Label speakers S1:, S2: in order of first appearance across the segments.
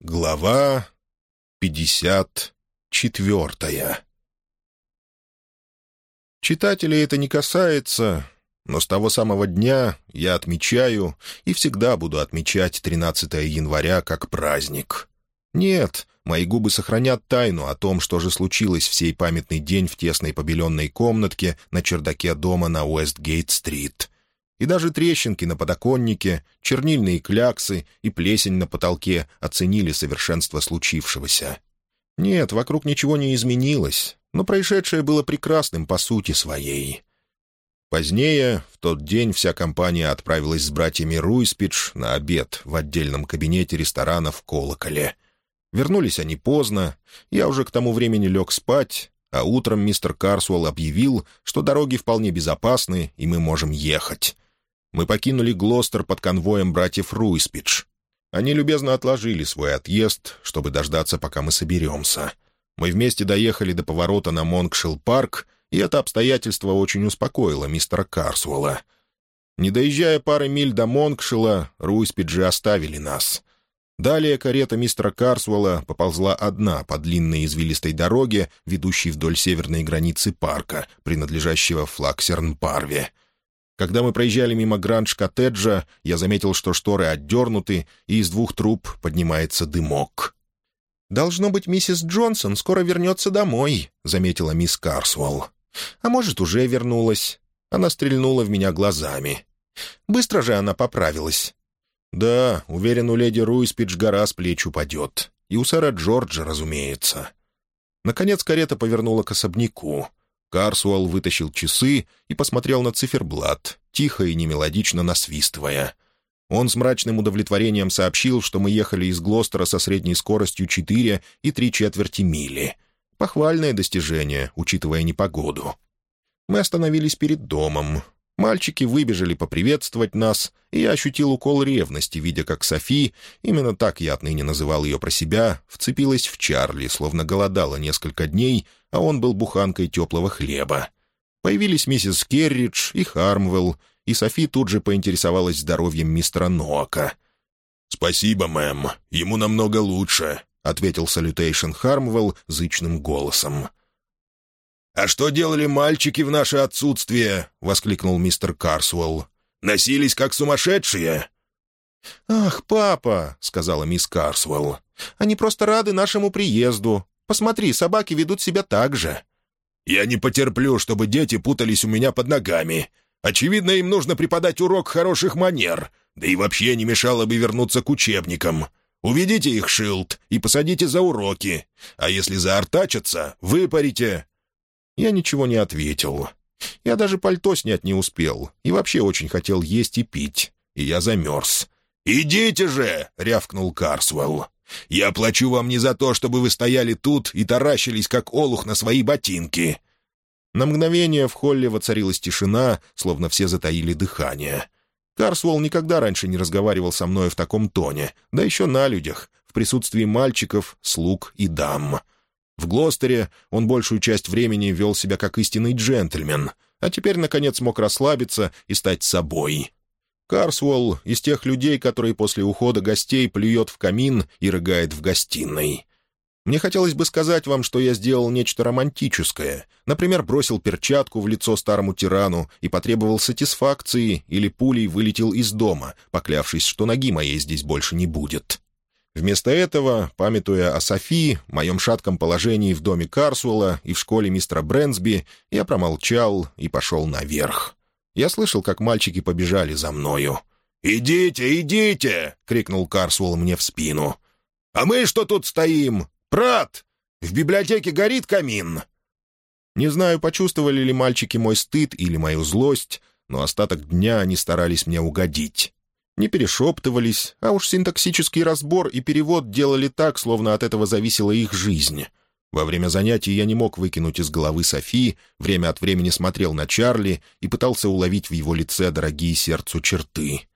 S1: Глава пятьдесят четвертая Читателей это не касается, но с того самого дня я отмечаю и всегда буду отмечать 13 января как праздник. Нет, мои губы сохранят тайну о том, что же случилось в сей памятный день в тесной побеленной комнатке на чердаке дома на Уэстгейт-стрит — и даже трещинки на подоконнике, чернильные кляксы и плесень на потолке оценили совершенство случившегося. Нет, вокруг ничего не изменилось, но происшедшее было прекрасным по сути своей. Позднее, в тот день, вся компания отправилась с братьями Руиспидж на обед в отдельном кабинете ресторана в Колоколе. Вернулись они поздно, я уже к тому времени лег спать, а утром мистер Карсуэлл объявил, что дороги вполне безопасны, и мы можем ехать. Мы покинули Глостер под конвоем братьев Руиспидж. Они любезно отложили свой отъезд, чтобы дождаться, пока мы соберемся. Мы вместе доехали до поворота на Монкшилл-парк, и это обстоятельство очень успокоило мистера Карсуэлла. Не доезжая пары миль до Монкшилла, Руиспиджи оставили нас. Далее карета мистера Карсуэлла поползла одна по длинной извилистой дороге, ведущей вдоль северной границы парка, принадлежащего Флаксерн-Парве — когда мы проезжали мимо гранж-коттеджа, я заметил, что шторы отдернуты, и из двух труб поднимается дымок. «Должно быть, миссис Джонсон скоро вернется домой», — заметила мисс Карсуэлл. «А может, уже вернулась?» Она стрельнула в меня глазами. Быстро же она поправилась. «Да, уверен, у леди Руиспидж гора с плеч упадет. И у сэра Джорджа, разумеется». Наконец карета повернула к особняку. Карсуэлл вытащил часы и посмотрел на циферблат, тихо и немелодично насвистывая. Он с мрачным удовлетворением сообщил, что мы ехали из Глостера со средней скоростью 4 и 3 четверти мили. Похвальное достижение, учитывая непогоду. Мы остановились перед домом. Мальчики выбежали поприветствовать нас, и я ощутил укол ревности, видя, как Софи, именно так я отныне называл ее про себя, вцепилась в Чарли, словно голодала несколько дней, а он был буханкой теплого хлеба. Появились миссис Керридж и Хармвелл, и Софи тут же поинтересовалась здоровьем мистера Ноака. «Спасибо, мэм, ему намного лучше», — ответил салютейшн Хармвелл зычным голосом. «А что делали мальчики в наше отсутствие?» — воскликнул мистер Карсуэлл. «Носились как сумасшедшие?» «Ах, папа!» — сказала мисс Карсуэлл. «Они просто рады нашему приезду. Посмотри, собаки ведут себя так же». «Я не потерплю, чтобы дети путались у меня под ногами. Очевидно, им нужно преподать урок хороших манер, да и вообще не мешало бы вернуться к учебникам. Уведите их, Шилд, и посадите за уроки. А если заортачатся, выпарите. Я ничего не ответил. Я даже пальто снять не успел, и вообще очень хотел есть и пить, и я замерз. «Идите же!» — рявкнул Карсвелл. «Я плачу вам не за то, чтобы вы стояли тут и таращились, как олух на свои ботинки». На мгновение в холле воцарилась тишина, словно все затаили дыхание. Карсвелл никогда раньше не разговаривал со мной в таком тоне, да еще на людях, в присутствии мальчиков, слуг и дам. В Глостере он большую часть времени вел себя как истинный джентльмен, а теперь, наконец, мог расслабиться и стать собой. Карсуэлл из тех людей, которые после ухода гостей плюет в камин и рыгает в гостиной. Мне хотелось бы сказать вам, что я сделал нечто романтическое. Например, бросил перчатку в лицо старому тирану и потребовал сатисфакции, или пулей вылетел из дома, поклявшись, что ноги моей здесь больше не будет. Вместо этого, памятуя о Софии, моем шатком положении в доме Карсуэлла и в школе мистера Брэнсби, я промолчал и пошел наверх. Я слышал, как мальчики побежали за мною. «Идите, идите!» — крикнул Карсуэлл мне в спину. «А мы что тут стоим? Прат! В библиотеке горит камин!» Не знаю, почувствовали ли мальчики мой стыд или мою злость, но остаток дня они старались мне угодить не перешептывались, а уж синтаксический разбор и перевод делали так, словно от этого зависела их жизнь. Во время занятий я не мог выкинуть из головы Софи, время от времени смотрел на Чарли и пытался уловить в его лице дорогие сердцу черты.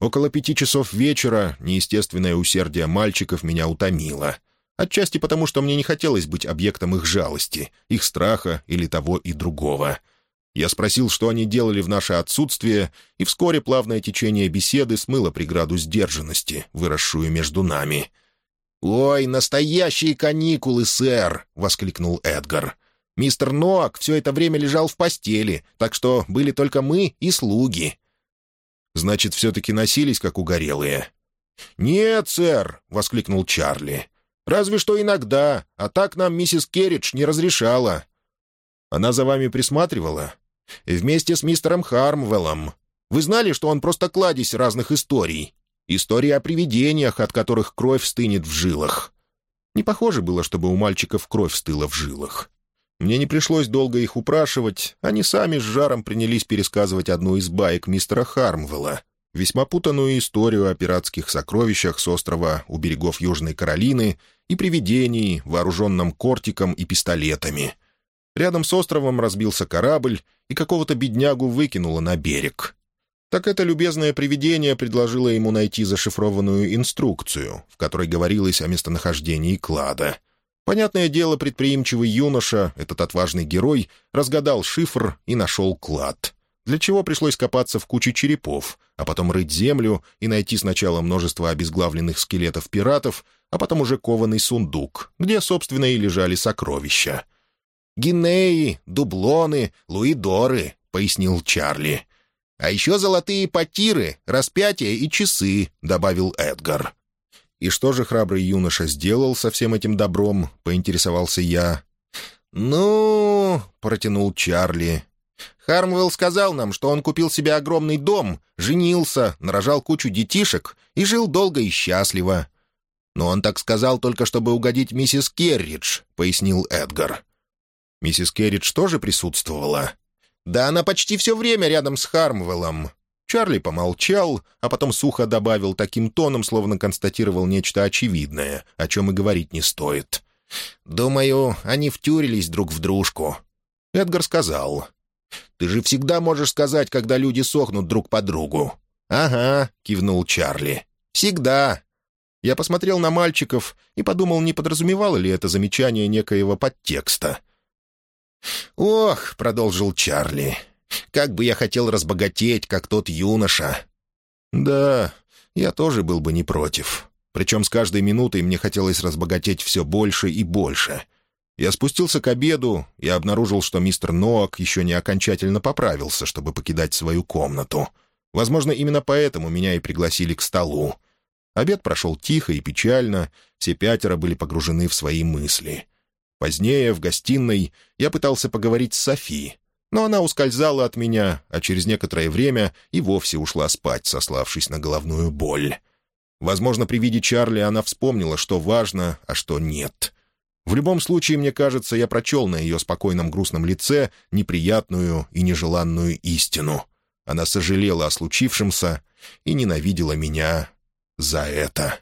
S1: Около пяти часов вечера неестественное усердие мальчиков меня утомило. Отчасти потому, что мне не хотелось быть объектом их жалости, их страха или того и другого — я спросил, что они делали в наше отсутствие, и вскоре плавное течение беседы смыло преграду сдержанности, выросшую между нами. «Ой, настоящие каникулы, сэр!» — воскликнул Эдгар. «Мистер Ноак все это время лежал в постели, так что были только мы и слуги». «Значит, все-таки носились, как угорелые?» «Нет, сэр!» — воскликнул Чарли. «Разве что иногда, а так нам миссис Керридж не разрешала». «Она за вами присматривала?» «Вместе с мистером Хармвеллом. Вы знали, что он просто кладезь разных историй? Истории о привидениях, от которых кровь стынет в жилах. Не похоже было, чтобы у мальчиков кровь стыла в жилах. Мне не пришлось долго их упрашивать, они сами с жаром принялись пересказывать одну из баек мистера Хармвелла, весьма путанную историю о пиратских сокровищах с острова у берегов Южной Каролины и привидении, вооруженном кортиком и пистолетами. Рядом с островом разбился корабль, и какого-то беднягу выкинуло на берег так это любезное привидение предложило ему найти зашифрованную инструкцию, в которой говорилось о местонахождении клада. Понятное дело, предприимчивый юноша, этот отважный герой, разгадал шифр и нашел клад. Для чего пришлось копаться в куче черепов, а потом рыть землю и найти сначала множество обезглавленных скелетов пиратов, а потом уже кованый сундук, где, собственно, и лежали сокровища. «Гинеи, дублоны, луидоры», — пояснил Чарли. «А еще золотые потиры, распятия и часы», — добавил Эдгар. «И что же храбрый юноша сделал со всем этим добром?» — поинтересовался я. «Ну...» — протянул Чарли. «Хармвелл сказал нам, что он купил себе огромный дом, женился, нарожал кучу детишек и жил долго и счастливо. Но он так сказал только, чтобы угодить миссис Керридж», — пояснил Эдгар. «Миссис Керридж тоже присутствовала?» Да она почти все время рядом с Хармвеллом». Чарли помолчал, а потом сухо добавил таким тоном, словно констатировал нечто очевидное, о чем и говорить не стоит. «Думаю, они втюрились друг в дружку». Эдгар сказал. «Ты же всегда можешь сказать, когда люди сохнут друг по другу». «Ага», — кивнул Чарли. «Всегда». Я посмотрел на мальчиков и подумал, не подразумевало ли это замечание некоего подтекста — «Ох», — продолжил Чарли, — «как бы я хотел разбогатеть, как тот юноша». «Да, я тоже был бы не против. Причем с каждой минутой мне хотелось разбогатеть все больше и больше. Я спустился к обеду и обнаружил, что мистер Ноак еще не окончательно поправился, чтобы покидать свою комнату. Возможно, именно поэтому меня и пригласили к столу. Обед прошел тихо и печально, все пятеро были погружены в свои мысли. Позднее, в гостиной, я пытался поговорить с Софи, но она ускользала от меня, а через некоторое время и вовсе ушла спать, сославшись на головную боль. Возможно, при виде Чарли она вспомнила, что важно, а что нет. В любом случае, мне кажется, я прочел на ее спокойном грустном лице неприятную и нежеланную истину. Она сожалела о случившемся и ненавидела меня за это.